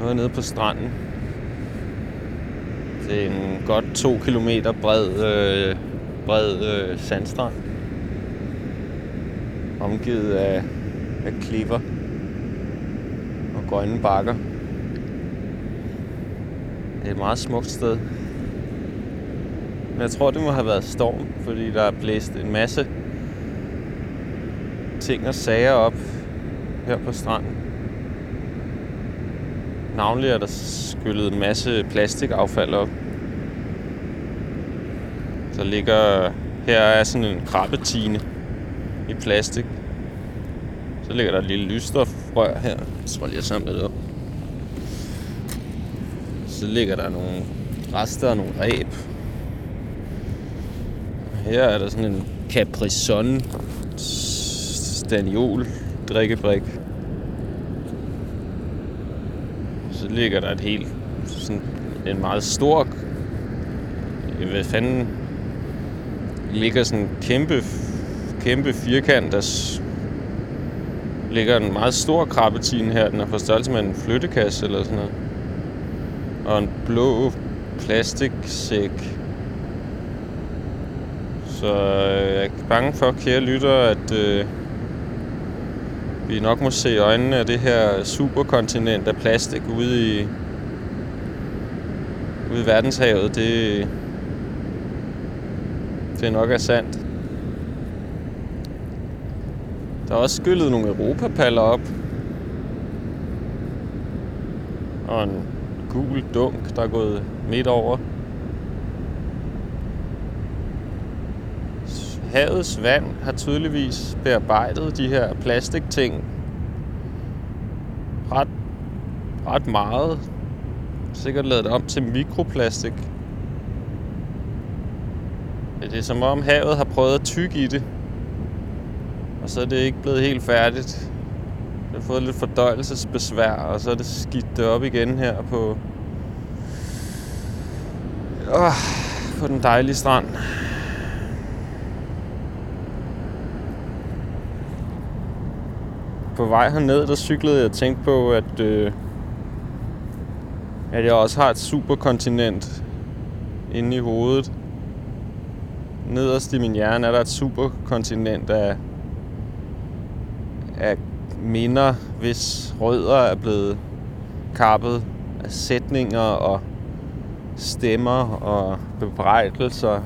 Nu er jeg nede på stranden. Det er en godt to kilometer bred, øh, bred øh, sandstrand. Omgivet af, af klipper og grønne bakker. Det er et meget smukt sted. Men jeg tror, det må have været storm, fordi der er blæst en masse ting og sager op her på stranden. Navnlig er der skyllet en masse plastikaffald op. Der ligger... Her er sådan en krabbetine i plastik. Så ligger der et lille lysstofrør her. Jeg tror lige, jeg samler det op. Så ligger der nogle rester af nogle ræb. Her er der sådan en Capri Sun Staniol drikkebrik. Så ligger der et helt sådan en meget stor hvad fanden ligger sådan en kæmpe kæmpe firkant der ligger en meget stor krabbetine her. Den er på størrelse med en flyttekasse eller sådan noget. Og en blå plastiksæk. Så øh, jeg er bange for, kære lytter, at øh, vi nok må se i øjnene af det her superkontinent af plastik ude i, ude i verdenshavet. Det, det nok er sandt. Der er også skyllet nogle europapaller op. Og en gul dunk, der er gået midt over. Havets vand har tydeligvis bearbejdet de her plastikting ret, ret meget. Sikkert lavet det om til mikroplastik. Det er som om havet har prøvet at tygge i det. Og så er det ikke blevet helt færdigt. Det har fået lidt fordøjelsesbesvær, og så er det skidt det op igen her på... Oh, på den dejlige strand. På vej herned, der cyklede jeg og tænkte på, at, øh, at jeg også har et superkontinent inde i hovedet. Nederst i min hjerne er der et superkontinent af, af minder, hvis rødder er blevet kappet af sætninger og stemmer og bebrejdelser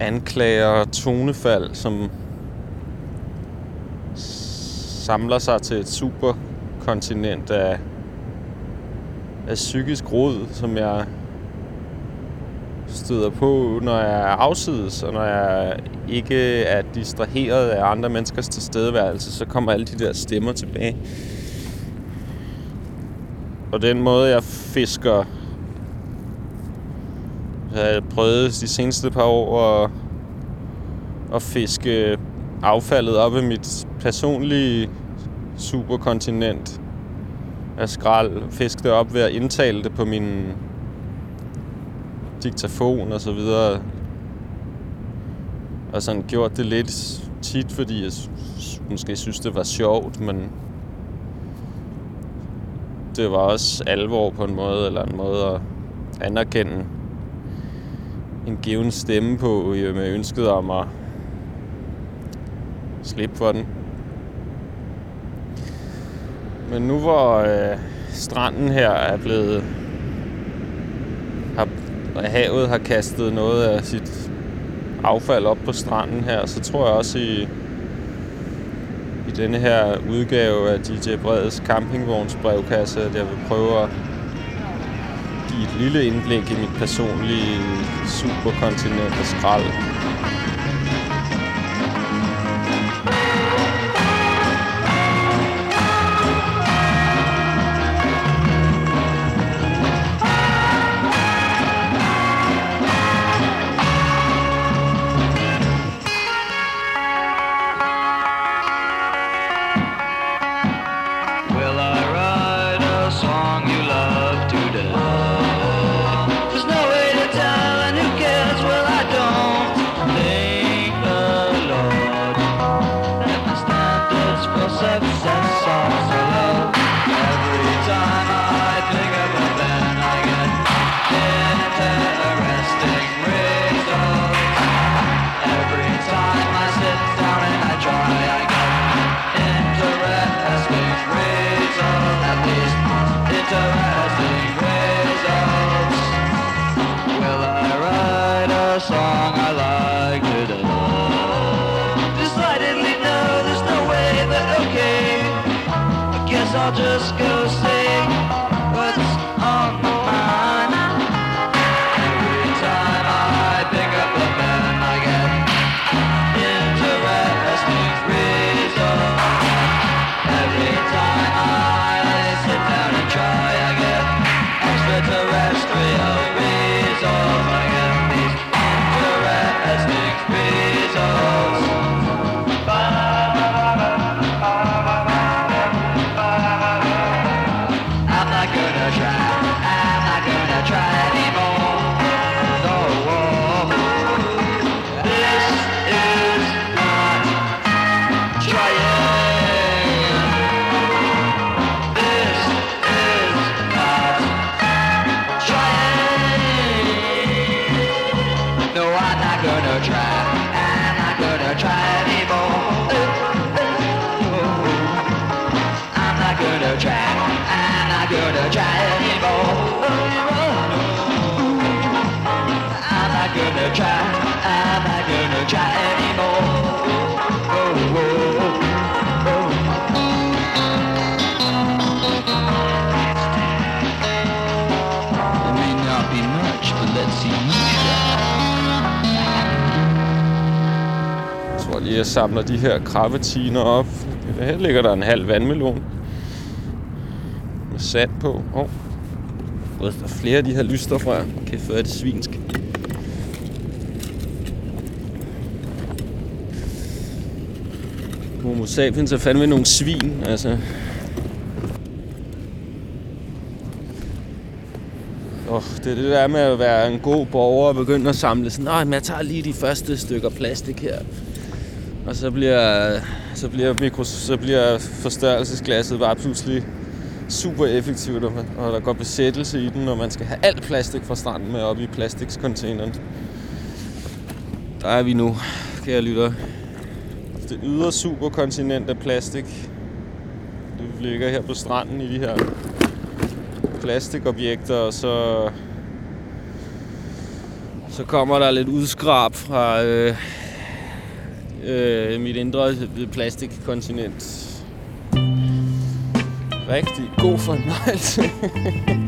anklager og tonefald, som samler sig til et superkontinent af, af psykisk rod, som jeg støder på, når jeg er afsides, og når jeg ikke er distraheret af andre menneskers tilstedeværelse, så kommer alle de der stemmer tilbage. Og den måde, jeg fisker... Jeg har prøvet de seneste par år at, at fiske affaldet op i mit personlige superkontinent af skrald. Fiske det op ved at indtale det på min diktafon og så videre. Og sådan gjort det lidt tit, fordi jeg måske synes, det var sjovt, men det var også alvor på en måde, eller en måde at anerkende en given stemme på, øh, med ønsket om at slippe for den. Men nu hvor øh, stranden her er blevet... Har, havet har kastet noget af sit affald op på stranden her, så tror jeg også i, i denne her udgave af DJ Breds campingvogns brevkasse, at jeg vil prøve at give et lille indblik i mit personlige superkontinent af skrald. Oscar. Jeg samler de her krabbetiner op. Her ligger der en halv vandmelon. Med sand på. Åh. Oh. Der er flere af de her lyster fra. Kæft, hvor er det svinsk. Homo sapiens er fandme nogle svin, altså. Oh, det er det der med at være en god borger og begynde at samle sådan, nej, men jeg tager lige de første stykker plastik her. Og så bliver, så bliver, mikro, så bliver forstørrelsesglasset bare pludselig super effektivt, og og der går besættelse i den, og man skal have alt plastik fra stranden med op i plastikscontaineren. Der er vi nu, kære lytter. Det ydre superkontinent af plastik. Det ligger her på stranden i de her plastikobjekter, og så så kommer der lidt udskrab fra øh, øh, mit indre plastikkontinent. Rigtig god fornøjelse.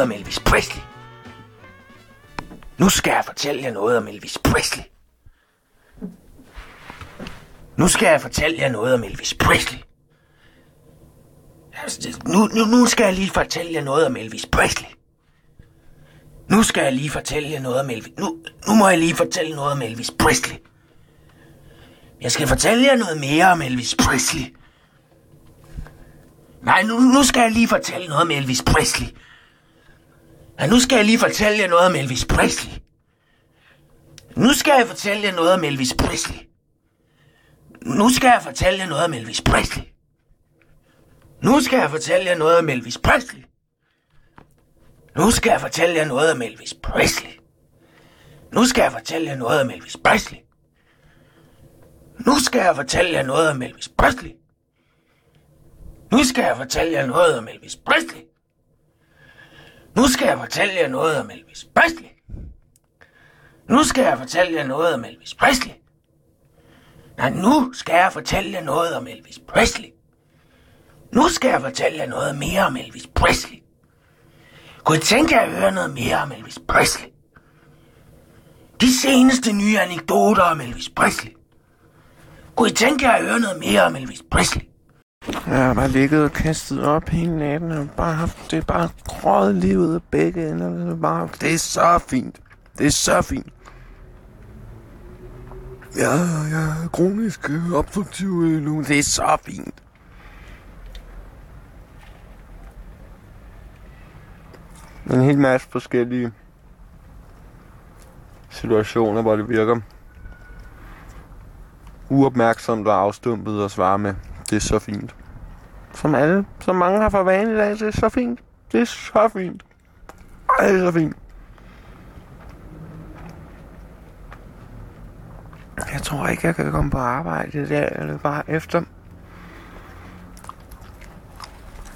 noget om Elvis Presley. Nu skal jeg fortælle jer noget om Elvis Presley. Nu skal jeg fortælle jer noget om Elvis Presley. Altså, Nu, nu, nu skal jeg lige fortælle jer noget om Elvis Presley. Nu skal jeg lige fortælle jer noget om Elvis... Nu, nu må jeg lige fortælle noget om Elvis Presley. Jeg skal fortælle jer noget mere om Elvis Presley. Nej, nu, nu skal jeg lige fortælle noget om Elvis Presley. Ja, nu skal jeg lige fortælle jer noget om Elvis Presley. Nu skal jeg fortælle jer noget om Elvis Presley. Nu skal jeg fortælle jer noget om Elvis Presley. Nu skal jeg fortælle jer noget om Elvis Presley. Nu skal jeg fortælle jer noget om Elvis Presley. Nu skal jeg fortælle jer noget om Elvis Presley. Nu skal jeg fortælle jer noget om Elvis Presley. Nu skal jeg fortælle jer noget om Elvis Presley. Nu skal jeg fortælle jer noget om Elvis Presley. Nu skal jeg fortælle jer noget om Elvis Presley. Nej, nu skal jeg fortælle jer noget om Elvis Presley. Nu skal jeg fortælle jer noget mere om Elvis Presley. Kunne I tænke jer at høre noget mere om Elvis Presley? De seneste nye anekdoter om Elvis Presley. Kunne I tænke jer at høre noget mere om Elvis Presley? Jeg har bare ligget og kastet op hele natten, og bare haft, det er bare grøget lige ud af begge ender. Det er, bare, det er så fint. Det er så fint. Ja, jeg er kronisk obstruktiv øh, nu. Det er så fint. En hel masse forskellige situationer, hvor det virker uopmærksomt og afstumpet at svare med. Det er så fint. Som alle, som mange har for vane i dag, det er så fint. Det er så fint. Ej, det er så fint. Jeg tror ikke, jeg kan komme på arbejde i dag, eller bare efter.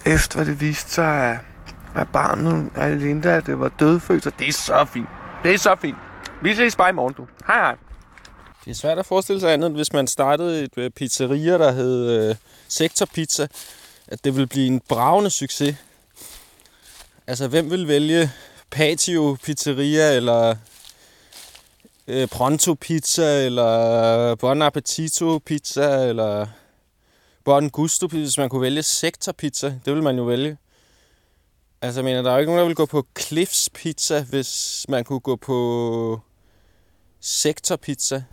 Efter det viste sig, at, at barnet af Linda, det var dødfødt, så det er så fint. Det er så fint. Vi ses bare i morgen, du. Hej hej. Det er svært at forestille sig andet, hvis man startede et øh, pizzeria, der hed øh, Sektor Pizza, at det ville blive en bravende succes. Altså, hvem vil vælge Patio Pizzeria, eller øh, Pronto Pizza, eller øh, Bon Appetito Pizza, eller Bon Gusto Pizza, hvis man kunne vælge Sektor Pizza, det ville man jo vælge. Altså, jeg mener, der er jo ikke nogen, der vil gå på Cliffs Pizza, hvis man kunne gå på Sektor Pizza.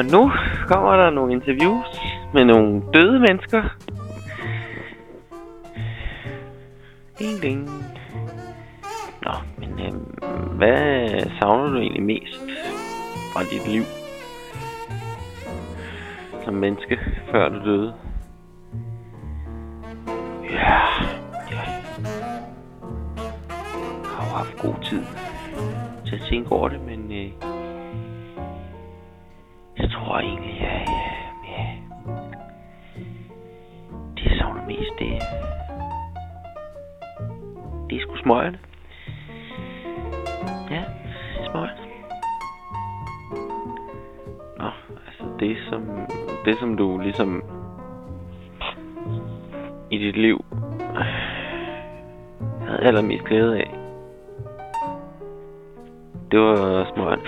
Og nu kommer der nogle interviews med nogle døde mennesker. Ding, ding. Nå, men øh, hvad savner du egentlig mest fra dit liv som menneske, før du døde? Ja, ja. Jeg har jo haft god tid til at tænke over det, men øh, jeg tror egentlig, øh, ja, ja, ja. Det jeg savner mest, det, det er sgu smøgerne. Ja, smøgerne. Nå, altså det som, det som du ligesom i dit liv havde allermest glæde af. Det var smøgerne.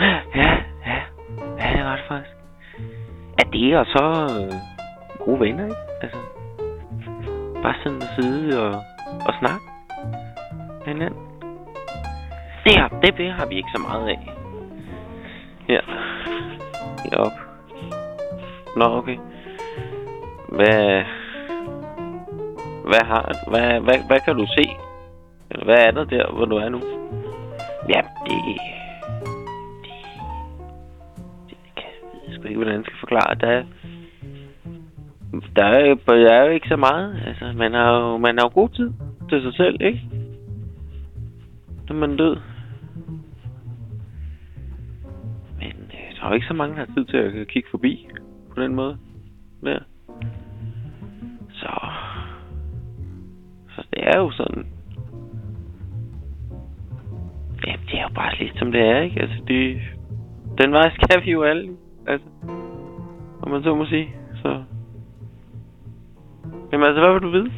Det og så øh, gode venner, ikke? Altså, bare sådan at sidde og, og snakke med hinanden. Det her, det, det har vi ikke så meget af. Her. Heroppe. Nå, okay. Hvad... Hvad har... Hvad, hvad, hvad kan du se? Eller hvad er der der, hvor du er nu? Ja, det... Det... hvordan jeg skal forklare. Der. Der er, jo- der er jo ikke så meget. Altså, man har jo, man har jo god tid til sig selv, ikke? Når man er død. Men øh, der er jo ikke så mange, der har tid til at kigge forbi på den måde. Der. Så... Så det er jo sådan... Ja, det er jo bare lidt som det er, ikke? Altså, det... Den vej skal vi jo alle. Altså... Om man så må sige. Så... Jamen altså, hvad vil du vide?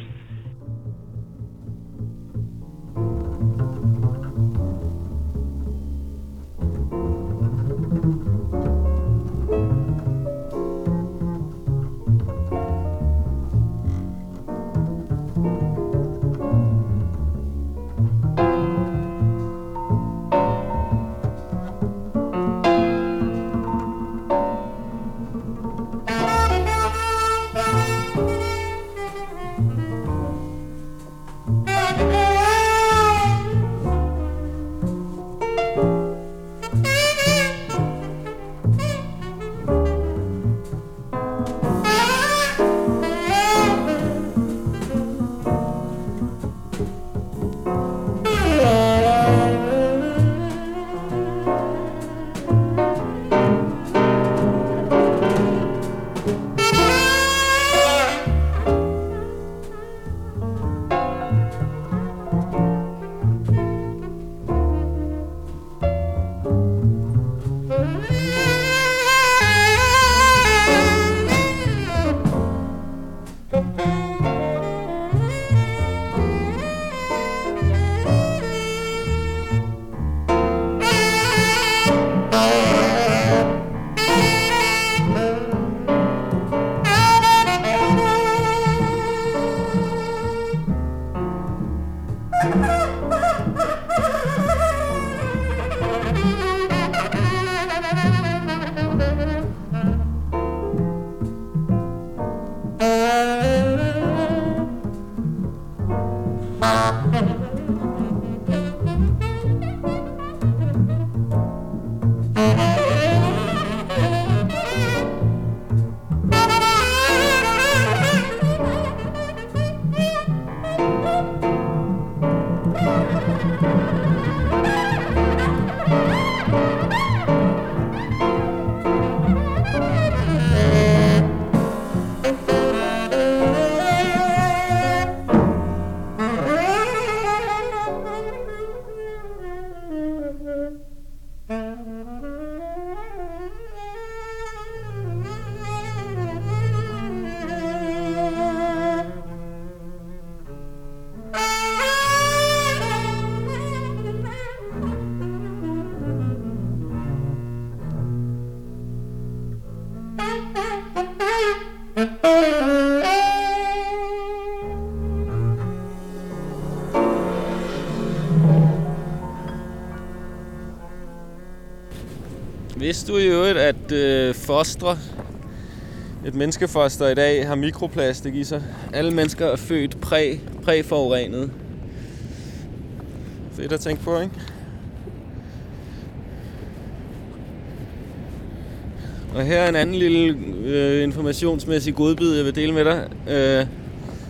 Fostre, et menneskefoster i dag, har mikroplastik i sig? Alle mennesker er født præ, præforurenet. Fedt at tænke på, ikke? Og her er en anden lille øh, informationsmæssig godbid, jeg vil dele med dig. Øh,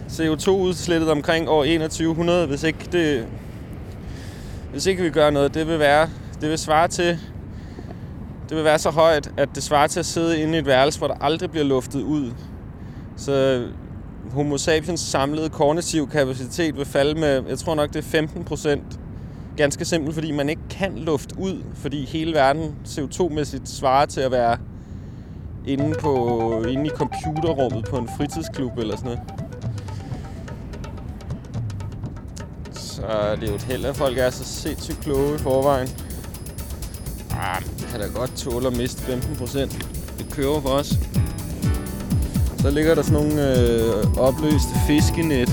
CO2-udslettet omkring år 2100, hvis ikke det, hvis ikke vi gør noget, det vil være, det vil svare til, det vil være så højt, at det svarer til at sidde inde i et værelse, hvor der aldrig bliver luftet ud. Så homo sapiens samlede kognitiv kapacitet vil falde med, jeg tror nok det er 15 procent. Ganske simpelt, fordi man ikke kan lufte ud, fordi hele verden CO2-mæssigt svarer til at være inde, på, inde i computerrummet på en fritidsklub eller sådan noget. Så det er jo et held, at folk er så sindssygt kloge i forvejen. Ah, kan da godt tåle at miste 15 procent. Det kører for os. Så ligger der sådan nogle øh, opløste fiskenet,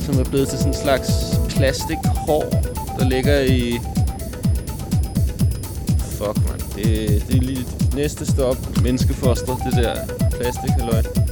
som er blevet til sådan en slags plastikhår, der ligger i... Fuck, man. Det, det er lige det næste stop. Menneskefoster, det der plastik, halløj.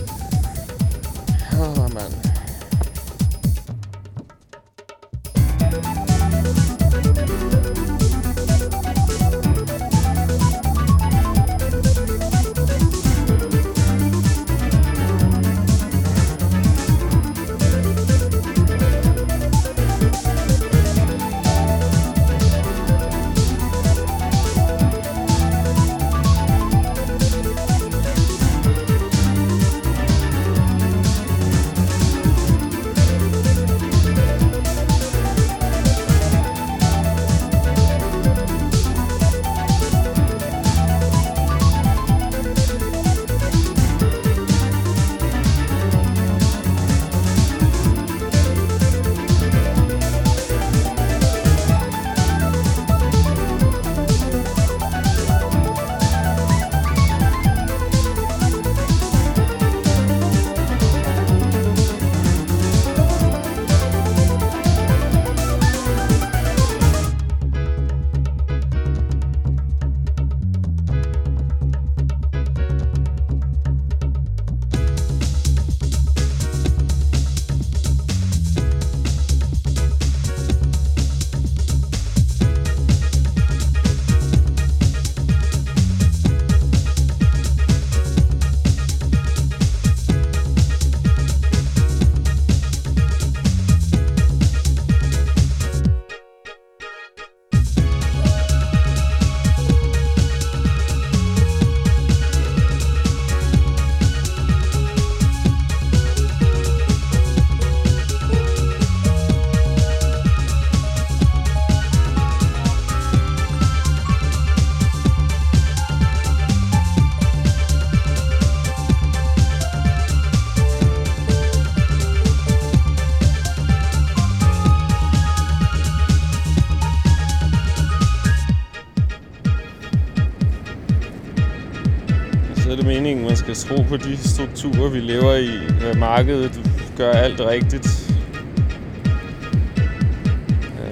Tro på de strukturer, vi lever i. Øh, markedet gør alt rigtigt.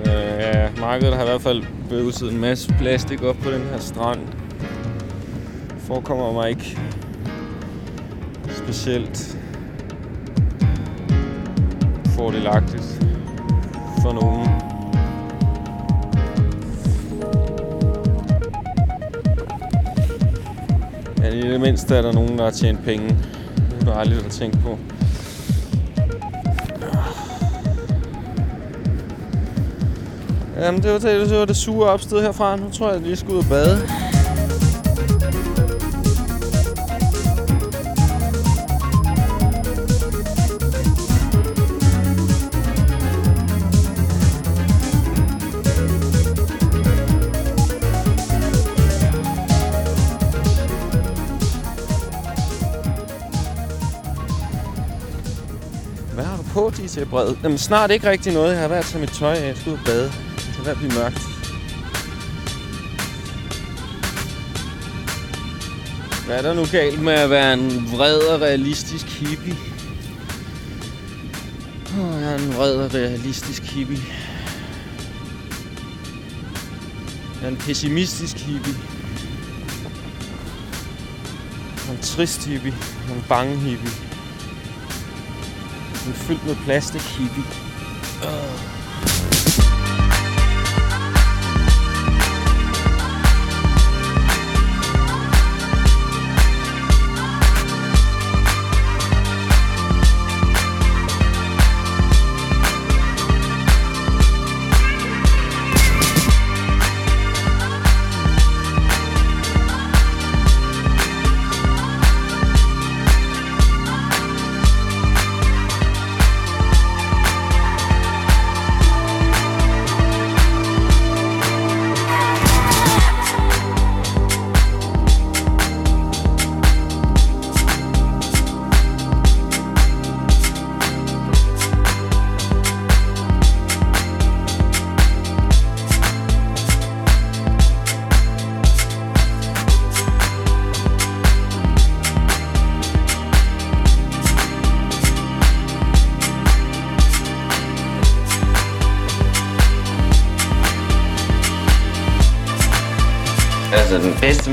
Øh, ja, markedet har i hvert fald bøvset en masse plastik op på den her strand. Forekommer mig ikke specielt fordelagtigt for nogen. I det mindste er der nogen, der har tjent penge. Det er dejligt at tænke på. Jamen, det var det, det, var det sure opsted herfra. Nu tror jeg, at jeg lige skal ud og bade. til bred. Jamen, snart ikke rigtig noget. Jeg har været til mit tøj. Jeg skal ud og bade. Det er ved at blive mørkt. Hvad er der nu galt med at være en vred og realistisk hippie? Oh, jeg er en vred og realistisk hippie. Jeg er en pessimistisk hippie. Jeg er en trist hippie. Jeg er en bange hippie. Fyldt med plastik hippie. Uh.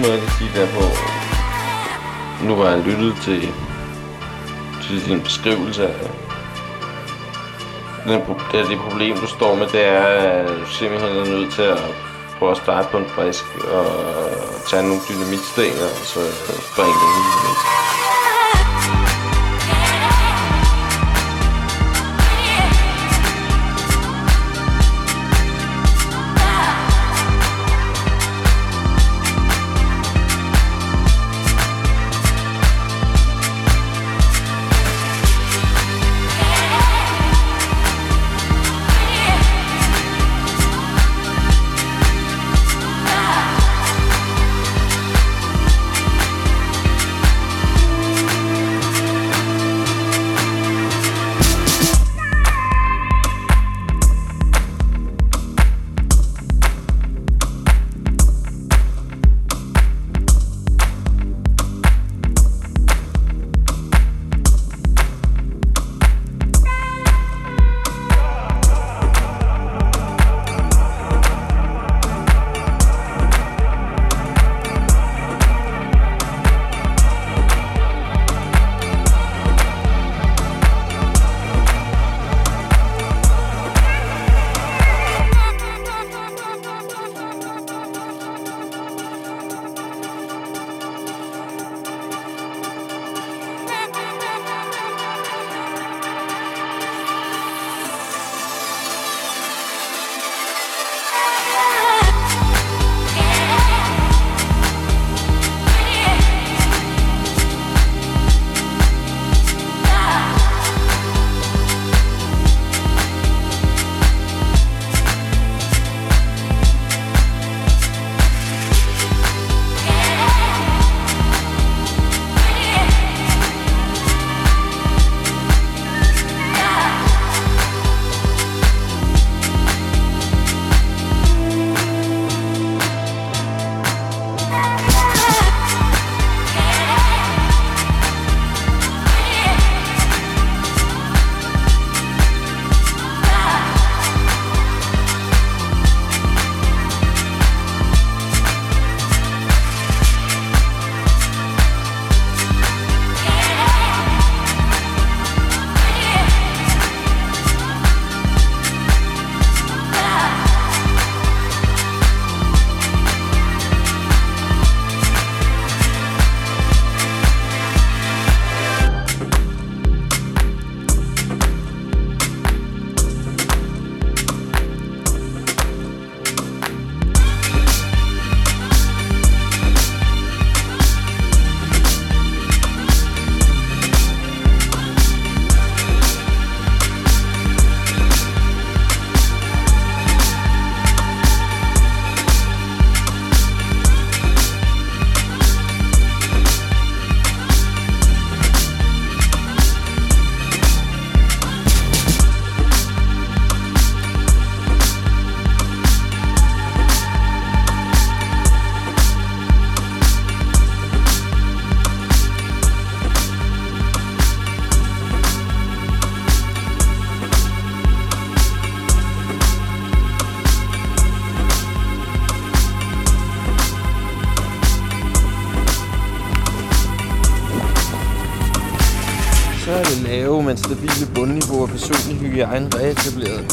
Den måde, jeg kan sige det. Nu har jeg lyttet til, til din beskrivelse af den, det, det problem, du står med, det er, at du simpelthen er nødt til at prøve at starte på en frisk og tage nogle dynamitsten og så altså springe det med et stabile bundniveau og personlig hygiejne reetableret.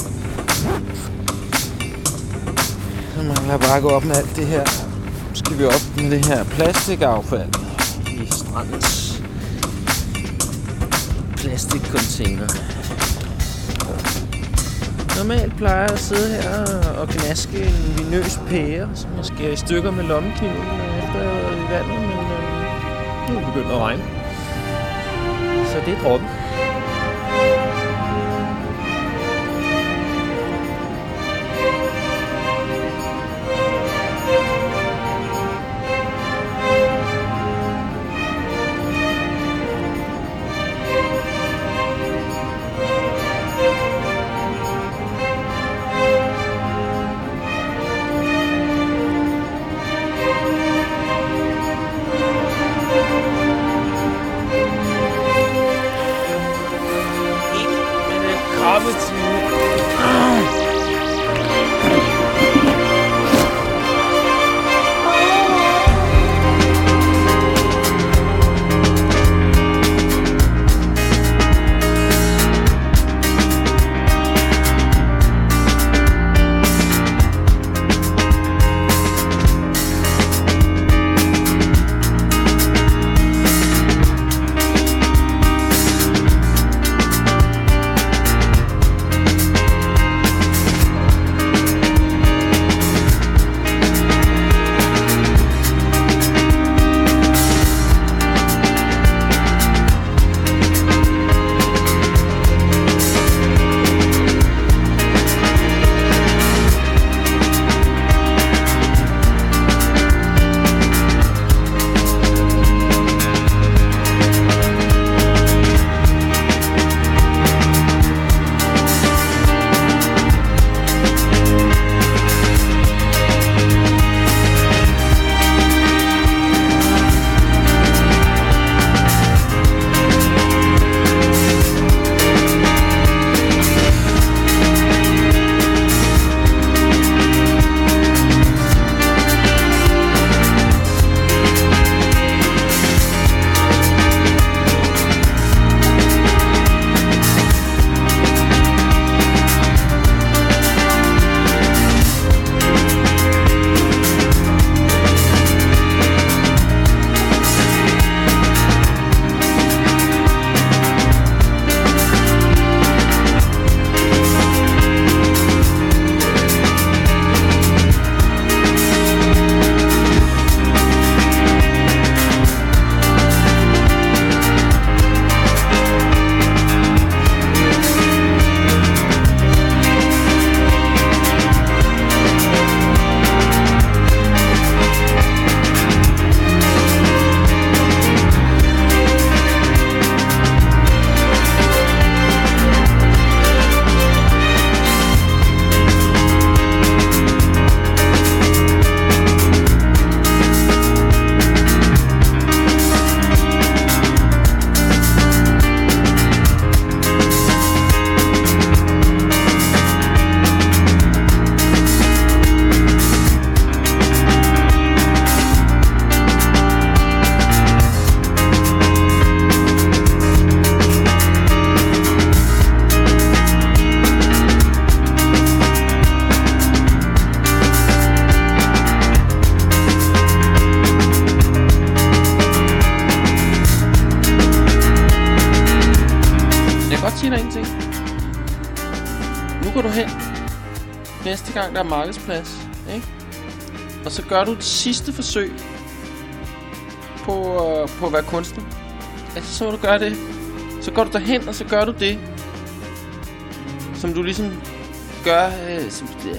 Så mangler jeg bare gå op med alt det her. Nu skal vi op med det her plastikaffald i strandens plastikcontainer. Normalt plejer jeg at sidde her og gnaske en vinøs pære, som jeg skærer i stykker med lommekniven, efter jeg har været i vandet, men øh, nu er det begyndt at regne. Så det er droppen. Der markedsplads, ikke? Og så gør du et sidste forsøg på, øh, på at være kunstner. Altså, så må du gøre det. Så går du derhen, og så gør du det, som du ligesom gør, øh, som, øh,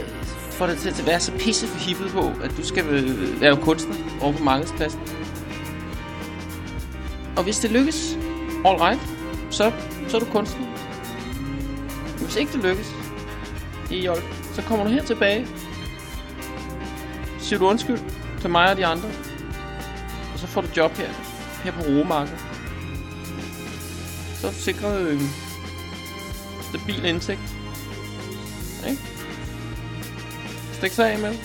får dig til at være så pisse for hippet på, at du skal øh, være kunstner over på markedspladsen. Og hvis det lykkes, all right, så, så er du kunstner. Hvis ikke det lykkes, i Jolk, så kommer du her tilbage. Siger du undskyld til mig og de andre. Og så får du job her, her på Romarken. Så er du sikret en stabil indtægt. Ikke? Stik sig af med det.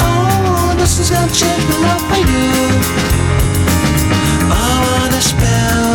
Oh, Nothing's gonna change my love for you. I wanna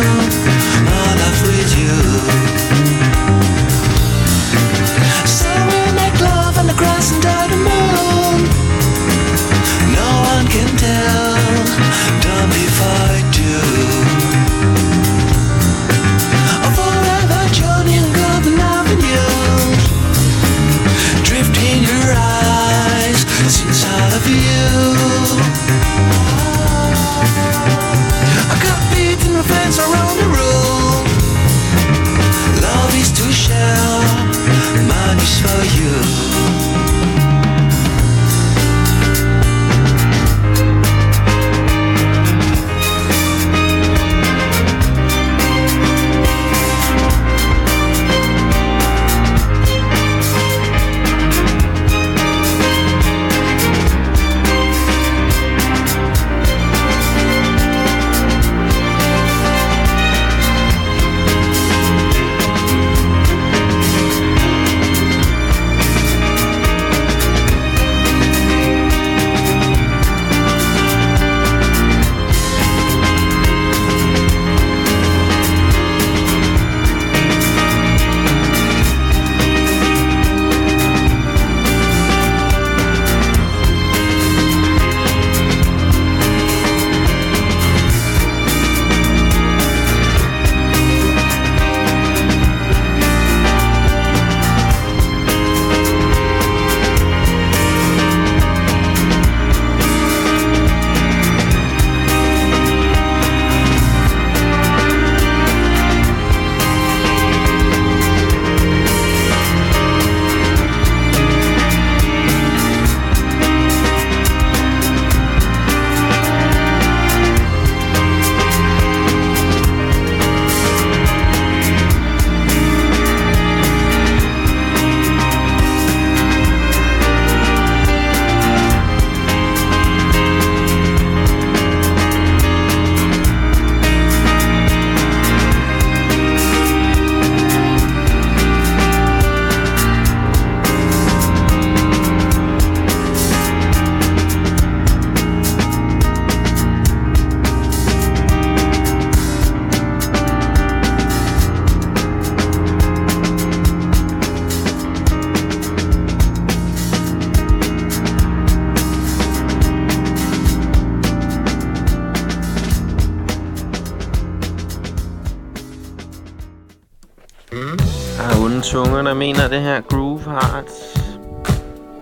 det her groove har et,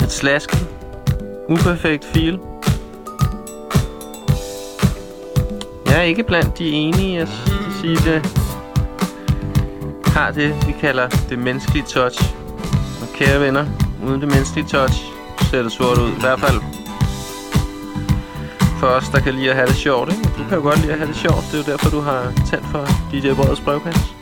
et slask. Uperfekt feel. Jeg er ikke blandt de enige. Jeg vil sige, det har det, vi kalder det menneskelige touch. Og kære venner, uden det menneskelige touch, ser det sort ud. I hvert fald for os, der kan lide at have det sjovt. Ikke? Du kan jo godt lide at have det sjovt. Det er jo derfor, du har tændt for DJ Brødets brevkasse.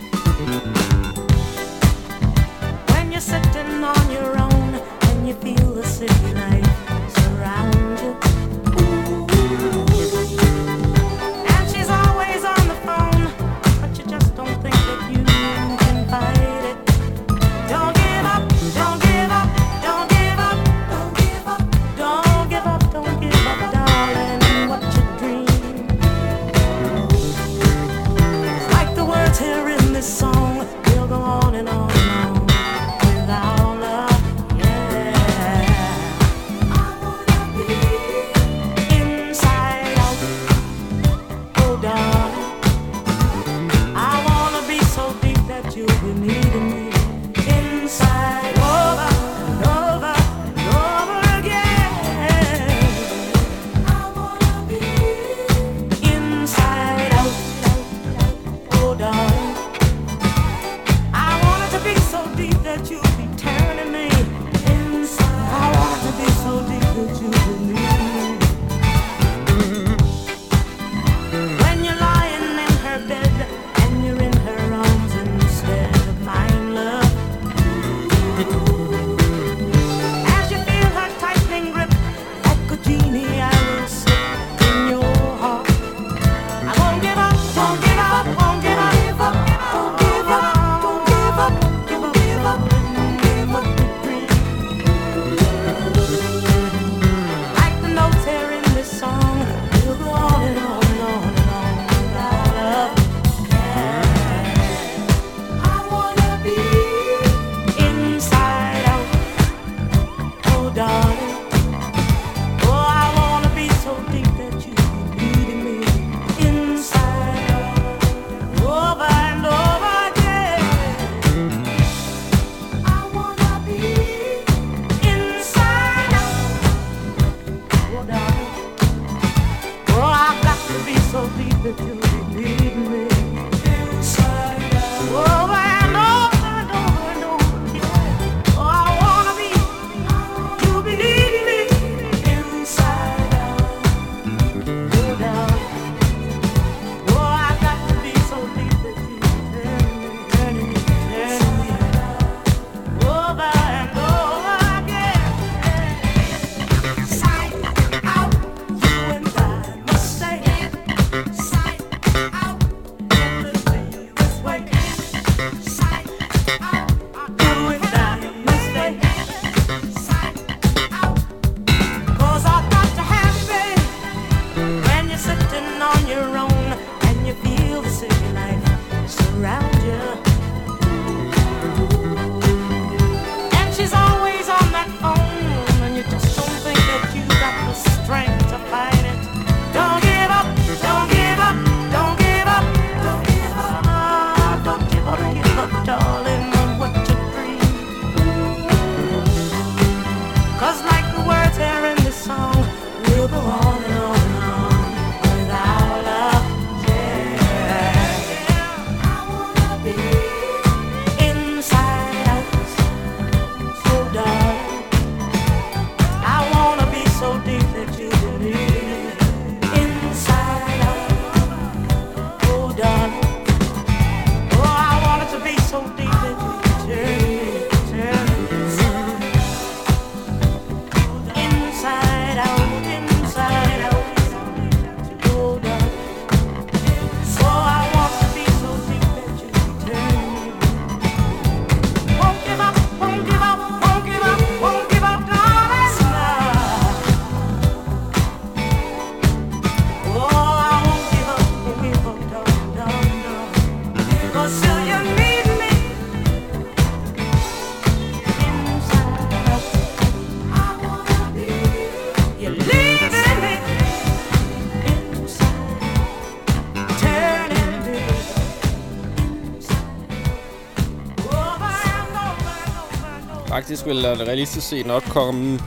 faktisk vil realistisk set nok komme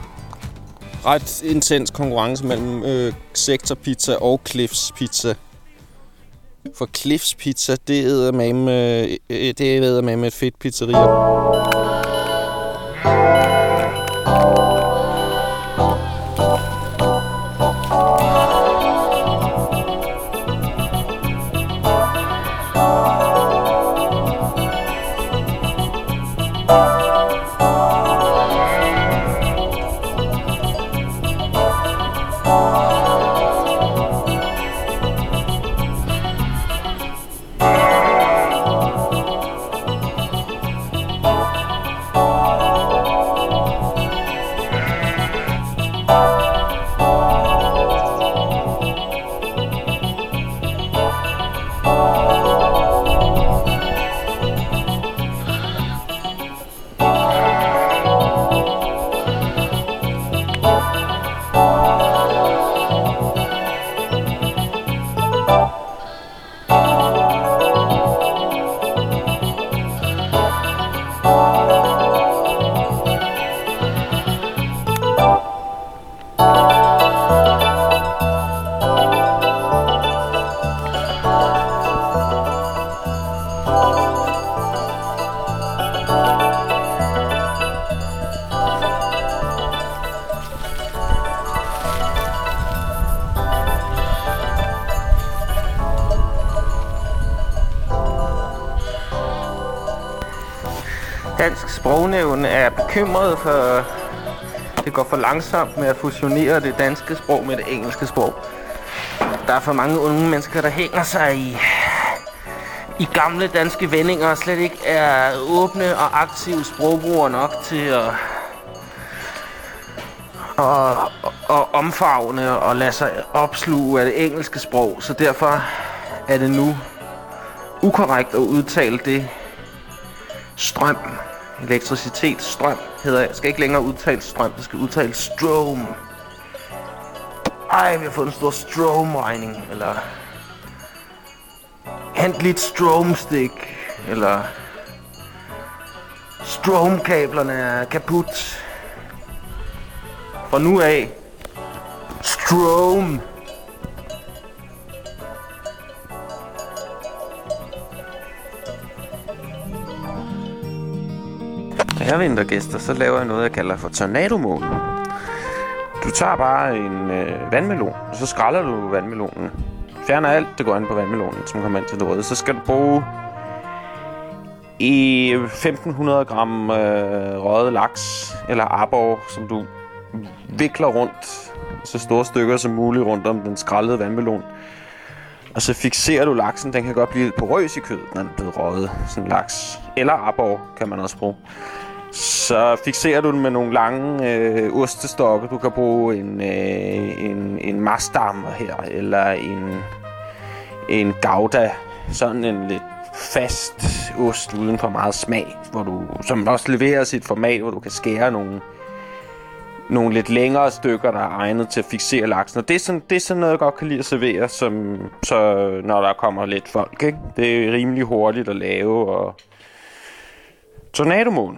ret intens konkurrence mellem øh, Sektor Pizza og Cliffs Pizza. For Cliffs Pizza, det er med, med, det æder med et fedt pizzeria. bekymret for, det går for langsomt med at fusionere det danske sprog med det engelske sprog. Der er for mange unge mennesker, der hænger sig i, i gamle danske vendinger og slet ikke er åbne og aktive sprogbrugere nok til at og, og omfavne og lade sig opsluge af det engelske sprog. Så derfor er det nu ukorrekt at udtale det elektricitet, strøm, hedder, jeg. skal ikke længere udtale strøm, det skal udtale strom. Ej, vi har fået en stor strom-regning, eller... Hent lige et stromstik, eller... Stromkablerne er kaput. Fra nu af, Strom. Er vintergæster, gæster, så laver jeg noget, jeg kalder for tornadomål. Du tager bare en øh, vandmelon, og så skræller du vandmelonen. Fjerner alt, det går på vandmelonen, som kommer ind til det røde. Så skal du bruge i 1500 gram øh, røget laks eller arbor, som du vikler rundt så store stykker som muligt rundt om den skrællede vandmelon. Og så fixerer du laksen. Den kan godt blive lidt porøs i kødet, når den er blevet røget. Sådan laks. Eller arbor kan man også bruge. Så fixerer du den med nogle lange øh, ostestokke. Du kan bruge en, øh, en, en mastammer her, eller en, en gouda. Sådan en lidt fast ost uden for meget smag, hvor du, som også leverer sit format, hvor du kan skære nogle, nogle lidt længere stykker, der er egnet til at fixere laksen. Og det er sådan, det er sådan noget, jeg godt kan lide at servere, som, så, når der kommer lidt folk. Ikke? Det er rimelig hurtigt at lave. Og... Tornadomål.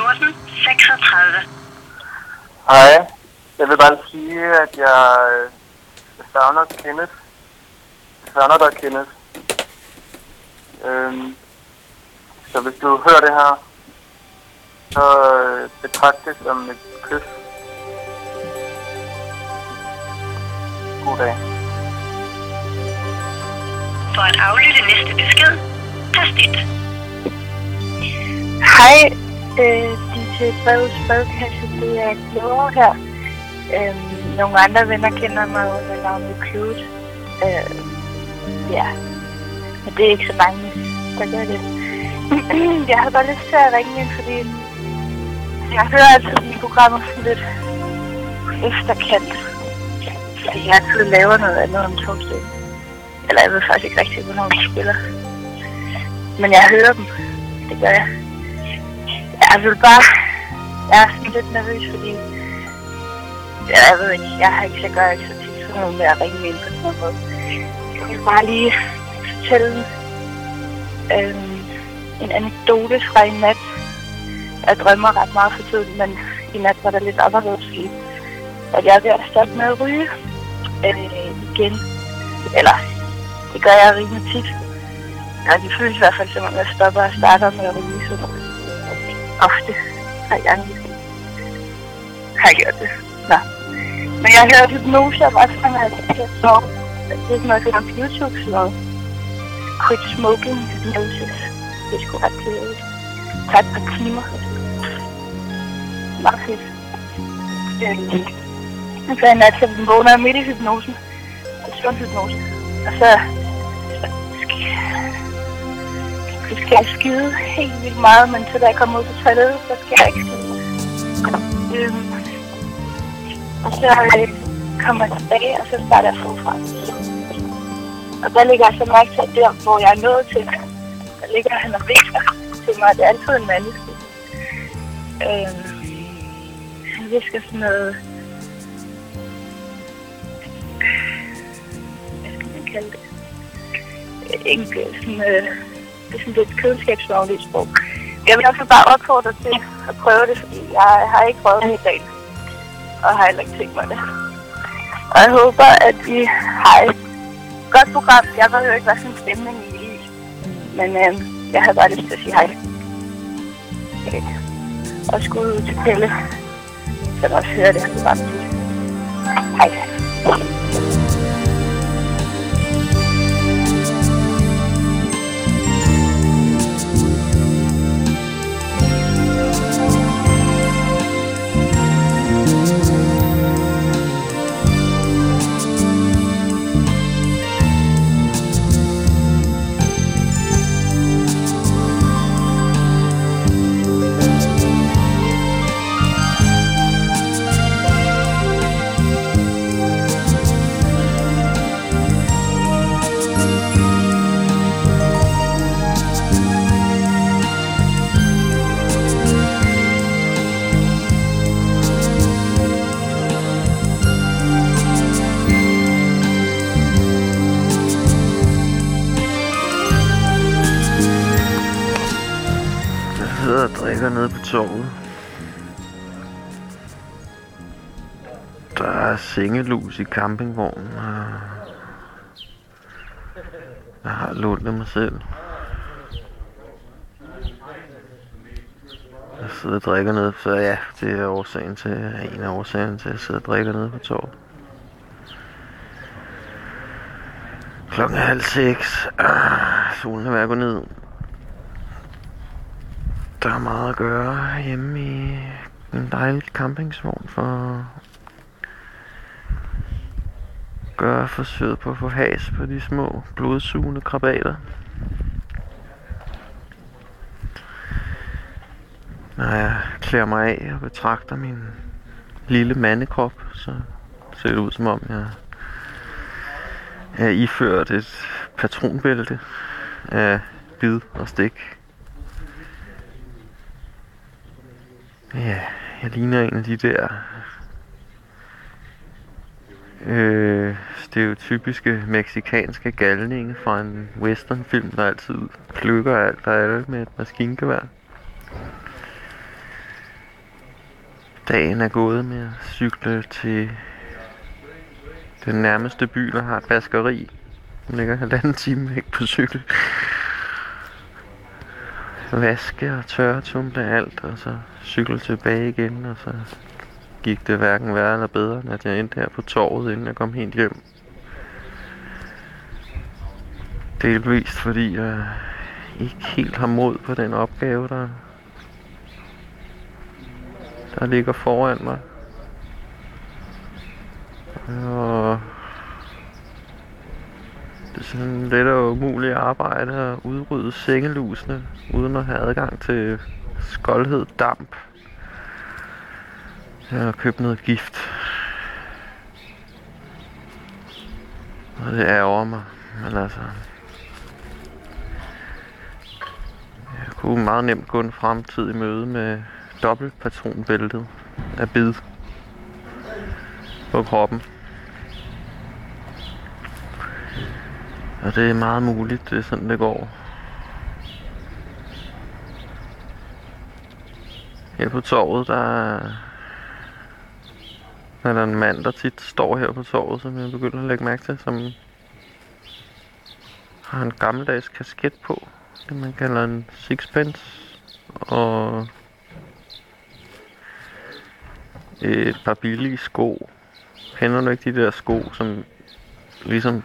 14 36. Hej. Jeg vil bare sige, at jeg, jeg savner Kenneth. Jeg savner dig, Kenneth. Øhm, så hvis du hører det her, så øh, betragt det som et kys. God dag. For at aflytte næste besked, tast 1. Hej, øh, DJ Brevs brevkasse, det er Glore her. Øhm, nogle andre venner kender mig under navnet Cute. Øh, ja, men det er ikke så mange, der gør det. jeg har bare lyst til at ringe ind, fordi jeg hører altid mine programmer sådan lidt efterkant. Fordi jeg altid laver noget andet om torsdagen. Eller jeg ved faktisk ikke rigtig, hvornår de spiller. Men jeg hører dem. Det gør jeg. Altså, jeg vil bare... Jeg er sådan lidt nervøs, fordi... Ja, jeg ved ikke, jeg har ikke så gør ikke så tit sådan noget med at ringe ind på den her måde. Jeg vil bare lige fortælle øhm, en anekdote fra i nat. Jeg drømmer ret meget for tiden, men i nat var der lidt anderledes, fordi at jeg er ved at stoppe med at ryge øh, igen. Eller, det gør jeg rimelig tit. Ja, det føles i hvert fald som om, jeg stopper og starter med at ryge sådan ofte. Tre gange. Har jeg gjort det. Nå. Men jeg har hørt hypnose om også, at jeg skal sove. Det er sådan noget, der på YouTube, sådan noget. Quit smoking hypnosis. Det er sgu ret kedeligt. Det tager et par timer. Meget fedt. Øhm, Så en nat, så vågner jeg midt i hypnosen. Sundhypnose. er sund hypnose. Og så så skal jeg skide helt vildt meget, men så da jeg kommer ud på toilettet, så skal jeg ikke skide. Øhm, og så øh, kommer jeg tilbage, og så starter jeg forfra. Og der ligger jeg så mærke til, at der, hvor jeg er nået til, der ligger han og visker til mig. Det er altid en menneske. Øhm, han visker sådan noget... Hvad skal man kalde det? Ikke sådan... Øh, det er sådan lidt kødskabsmagligt sprog. Jeg vil også bare opfordre til at prøve det, fordi jeg har ikke prøvet det i dag. Og har heller ikke tænkt mig det. Og jeg håber, at vi har et godt program. Jeg ved jo ikke, hvad sådan stemning I er i. Men øh, jeg havde bare lyst til at sige hej. Okay. Og skud ud til Pelle, som også hører det her program. Hej. Ligger nede på torvet. Der er sengelus i campingvognen, jeg har lånt mig selv. Jeg sidder og drikker nede, så ja, det er årsagen til, en af årsagerne til, at jeg sidder og drikker nede på torvet. Klokken er halv seks. Ah, solen er ved at gå ned. Der er meget at gøre hjemme i en dejlig campingsvogn for at gøre forsøget på at få has på de små blodsugende krabater. Når jeg klæder mig af og betragter min lille mandekrop, så ser det ud som om jeg er iført et patronbælte af bid og stik. Ja, jeg ligner en af de der øh, stereotypiske meksikanske galninge fra en westernfilm, der altid plukker alt og alle med et maskingevær. Dagen er gået med at cykle til den nærmeste by, der har et vaskeri. Den ligger halvanden time væk på cykel. Vaske og tørre, tumle alt, og så cykle tilbage igen, og så gik det hverken værre eller bedre, end at jeg endte her på torvet, inden jeg kom helt hjem. Delvist fordi jeg ikke helt har mod på den opgave, der, der ligger foran mig. Og det er sådan lidt og umuligt arbejde at udrydde sengelusene, uden at have adgang til skoldhed damp. Jeg har købt noget gift. Og det ærger mig, men altså... Jeg kunne meget nemt gå en fremtid i møde med dobbeltpatronbæltet af bid på kroppen. Og det er meget muligt, det er sådan, det går. Her på torvet, der er, der en mand, der tit står her på torvet, som jeg begynder at lægge mærke til, som har en gammeldags kasket på. Det man kalder en sixpence. Og et par billige sko. Kender du ikke de der sko, som ligesom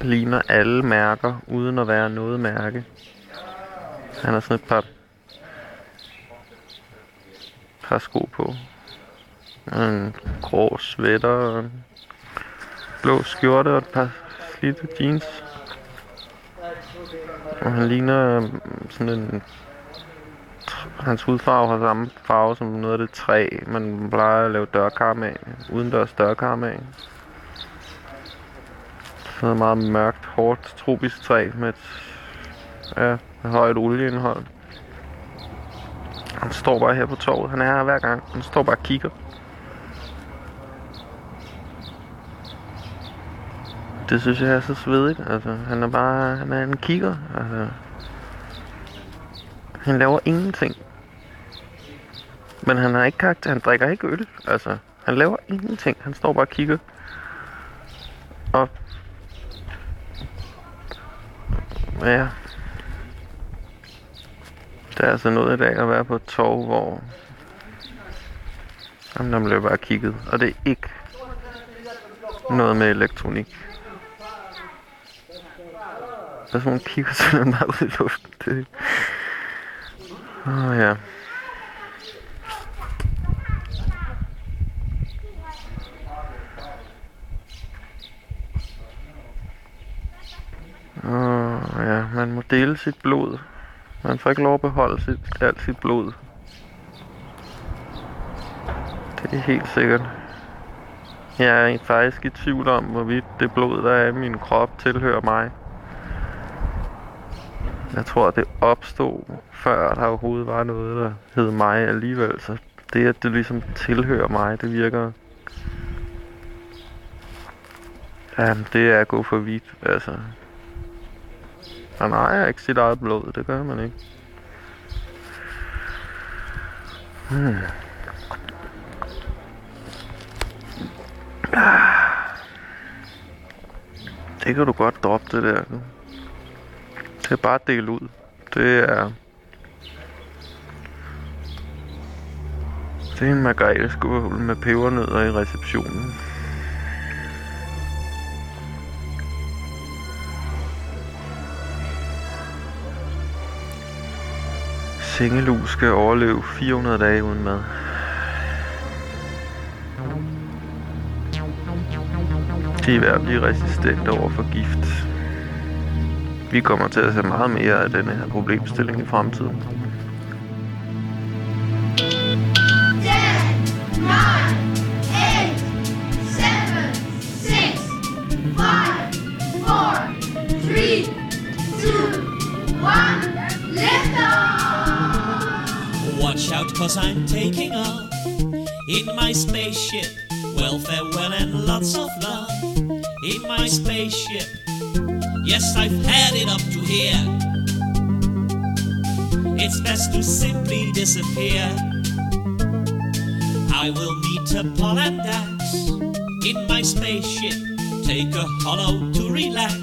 ligner alle mærker, uden at være noget mærke? Han har sådan et par, par sko på. En grå sweater og en blå skjorte og et par slidte jeans. Og han ligner mm, sådan en... Hans hudfarve har samme farve som noget af det træ, man plejer at lave dørkarm af. Udendørs dørkarm af. Sådan noget meget mørkt, hårdt, tropisk træ med et ja, højt olieindhold. Han står bare her på torvet. Han er her hver gang. Han står bare og kigger. Det synes jeg er så svedigt. Altså, han er bare han er en kigger. Altså, han laver ingenting. Men han har ikke karakter. Han drikker ikke øl. Altså, han laver ingenting. Han står bare og kigger. Og... Ja. Det er altså noget i dag at være på et torv, hvor... Jamen, der bliver bare kigget. Og det er ikke noget med elektronik. Hvis man kigger simpelthen bare ud i luften. Det... Åh oh, ja. Åh oh, ja, man må dele sit blod. Man får ikke lov at beholde sit, alt sit blod. Det er helt sikkert. Jeg er faktisk i tvivl om, hvorvidt det blod, der er i min krop, tilhører mig. Jeg tror, det opstod, før der overhovedet var noget, der hed mig alligevel. Så det, at det ligesom tilhører mig, det virker... Jamen, det er at gå for vidt, altså. Man ejer ikke sit eget blod, det gør man ikke. Hmm. Det kan du godt droppe det der. Det er bare at dele ud. Det er... Det er en margrethe med pebernødder i receptionen. Tingelus skal overleve 400 dage uden mad. De er ved at blive resistente over for gift. Vi kommer til at se meget mere af denne her problemstilling i fremtiden. Watch out, cause I'm taking off in my spaceship. Well, farewell and lots of love in my spaceship. Yes, I've had it up to here. It's best to simply disappear. I will meet Paul and in my spaceship. Take a hollow to relax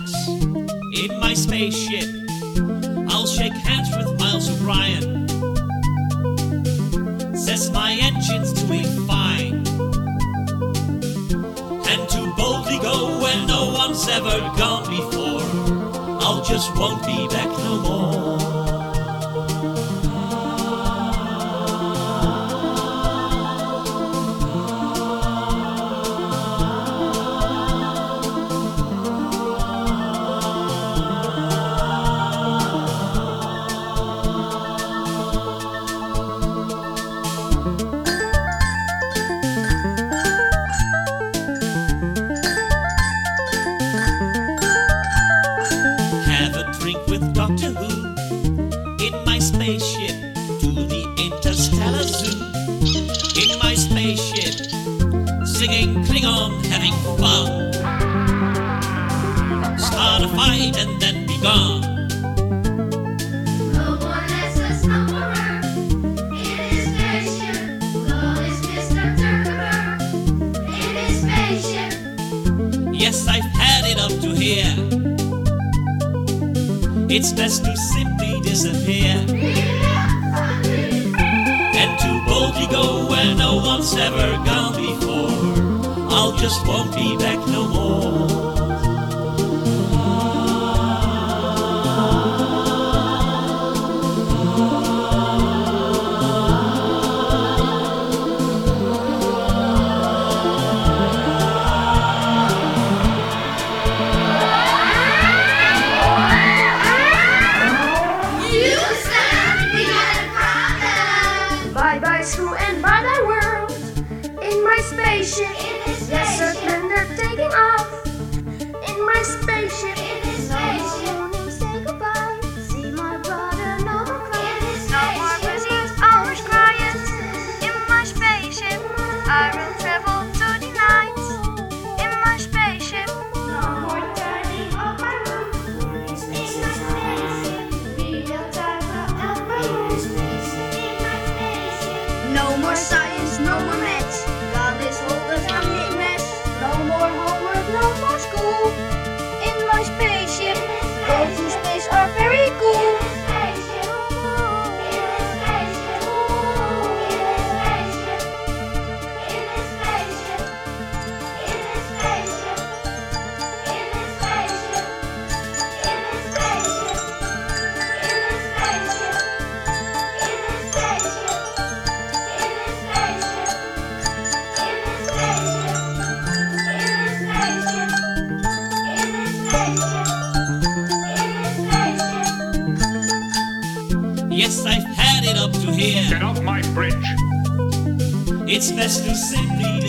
in my spaceship. I'll shake hands with Miles O'Brien. Says my engine's doing fine. And to boldly go where no one's ever gone before. I'll just won't be back no more. Just won't be back resto sempre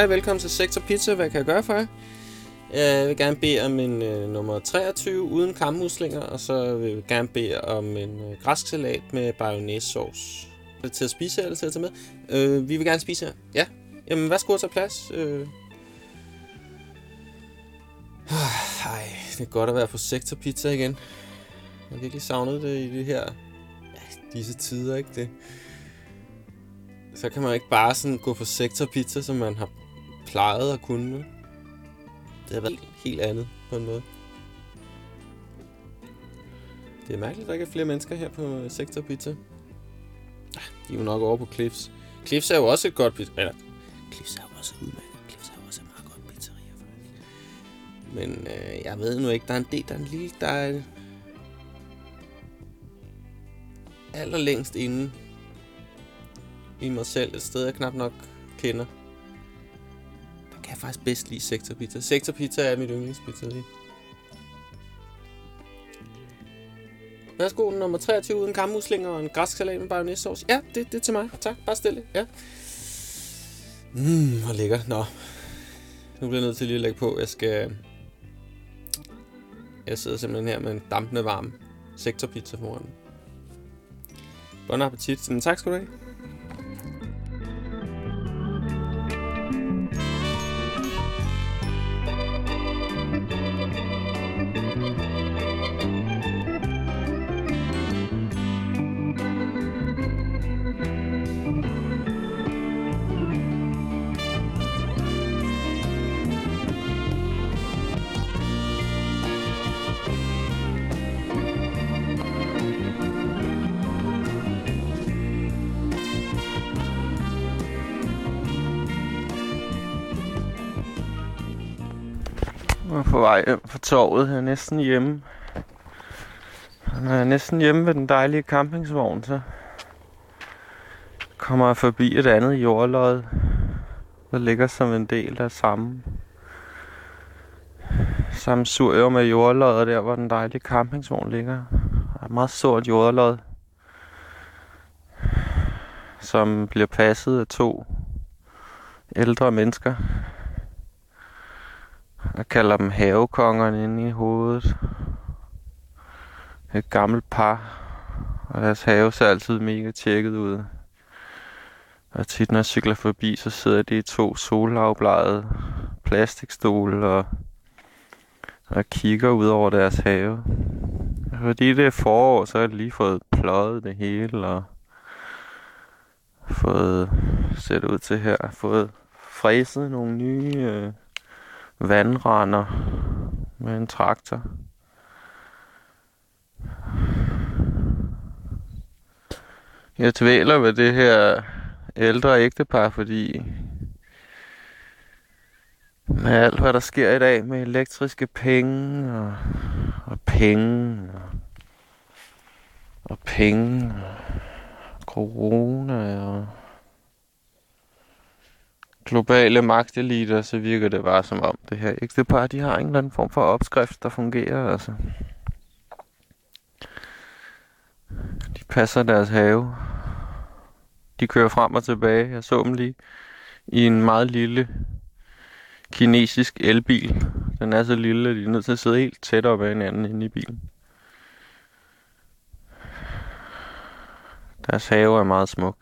Hej, velkommen til Sektor Pizza. Hvad kan jeg gøre for jer? Øh, jeg vil gerne bede om en øh, nummer 23 uden kammuslinger, og så vil jeg gerne bede om en øh, græsk salat med bayonnaise sauce. Er det til at spise her, eller til at tage med? Øh, vi vil gerne spise her. Ja. Jamen, værsgo at tage plads. Øh. Ej, det er godt at være på Sektor Pizza igen. Jeg har virkelig savnet det i det her... Ja, disse tider, ikke det? Så kan man ikke bare sådan gå på Sektor Pizza, som man har plejet at kunne. Det har været helt, helt andet på en måde. Det er mærkeligt, at der ikke er flere mennesker her på Sektor Pizza. Ah, De er jo nok over på Cliffs. Cliffs er jo også et godt pizza. Eller, Cliffs er jo også udmærket. Cliffs er jo også et meget godt pizzeria, faktisk. Men øh, jeg ved nu ikke, der er en del, der er en lille, der er allerlængst inde i mig selv, et sted, jeg knap nok kender kan jeg faktisk bedst lide sektorpizza. Sektorpizza er mit yndlingspizza lige. Værsgo, nummer 23 uden kammuslinger og en græsk salat med bayonnaise Ja, det, det er til mig. Tak, bare stille. Ja. Mmm, hvor lækker. Nå. Nu bliver jeg nødt til lige at lægge på. Jeg skal... Jeg sidder simpelthen her med en dampende varm sektorpizza foran. Bon appetit. Men tak skal du have. Torvet. Jeg er næsten hjemme. Når jeg er næsten hjemme ved den dejlige campingsvogn, så kommer jeg forbi et andet jordlod, der ligger som en del af samme samme sur med jordlodder der, hvor den dejlige campingsvogn ligger. Der er et meget stort jordlod, som bliver passet af to ældre mennesker. Jeg kalder dem havekongerne inde i hovedet. Et gammelt par. Og deres have ser altid mega tjekket ud. Og tit når jeg cykler forbi, så sidder de i to solafbladede plastikstole og, og kigger ud over deres have. Fordi det er forår, så har de lige fået pløjet det hele og fået set ud til her, fået fræset nogle nye øh, vandrender med en traktor. Jeg tvæler ved det her ældre ægtepar, fordi med alt, hvad der sker i dag med elektriske penge og, og penge og, og penge og corona og globale magteliter, så virker det bare som om det her ægtepar, de har en eller anden form for opskrift, der fungerer, altså. De passer deres have. De kører frem og tilbage. Jeg så dem lige i en meget lille kinesisk elbil. Den er så lille, at de er nødt til at sidde helt tæt op ad hinanden inde i bilen. Deres have er meget smuk.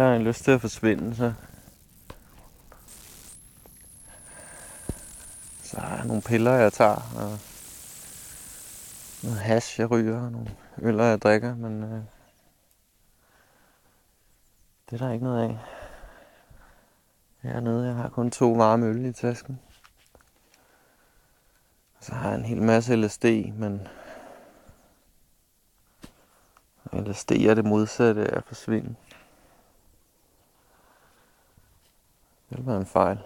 Normalt har lyst til at forsvinde, så... Så har jeg nogle piller, jeg tager, og noget hash, jeg ryger, og nogle øller, jeg drikker, men øh, det er der ikke noget af. Hernede, jeg har kun to varme øl i tasken. Og så har jeg en hel masse LSD, men LSD er det modsatte af at forsvinde. Det vil være en fejl.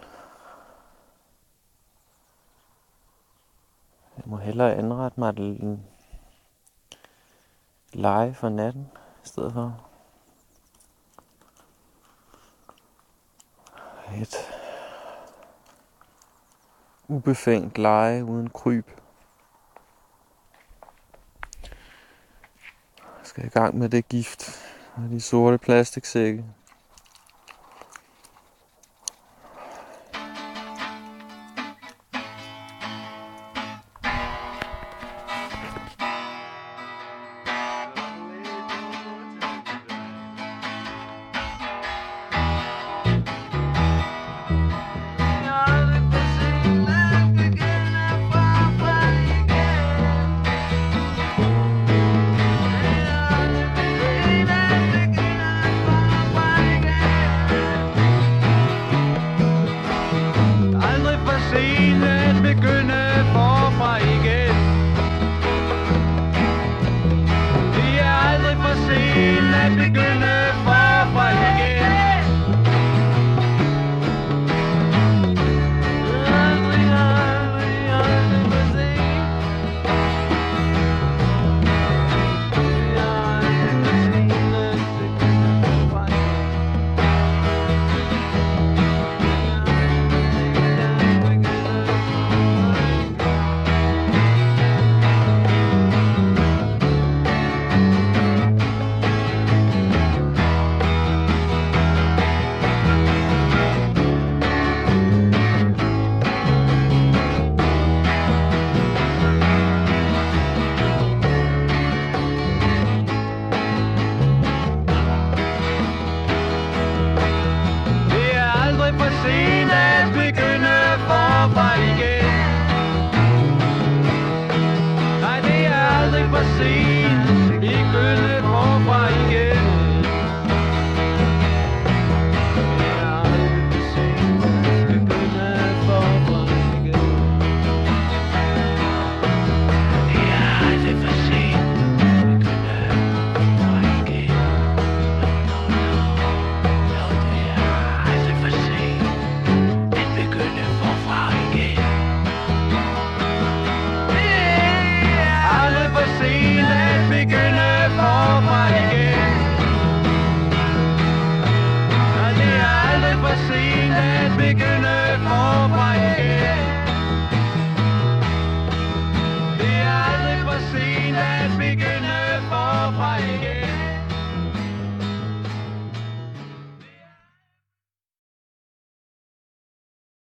Jeg må hellere anrette mig et leje for natten i stedet for. Et ubefængt leje uden kryb. Jeg skal i gang med det gift og de sorte plastiksække.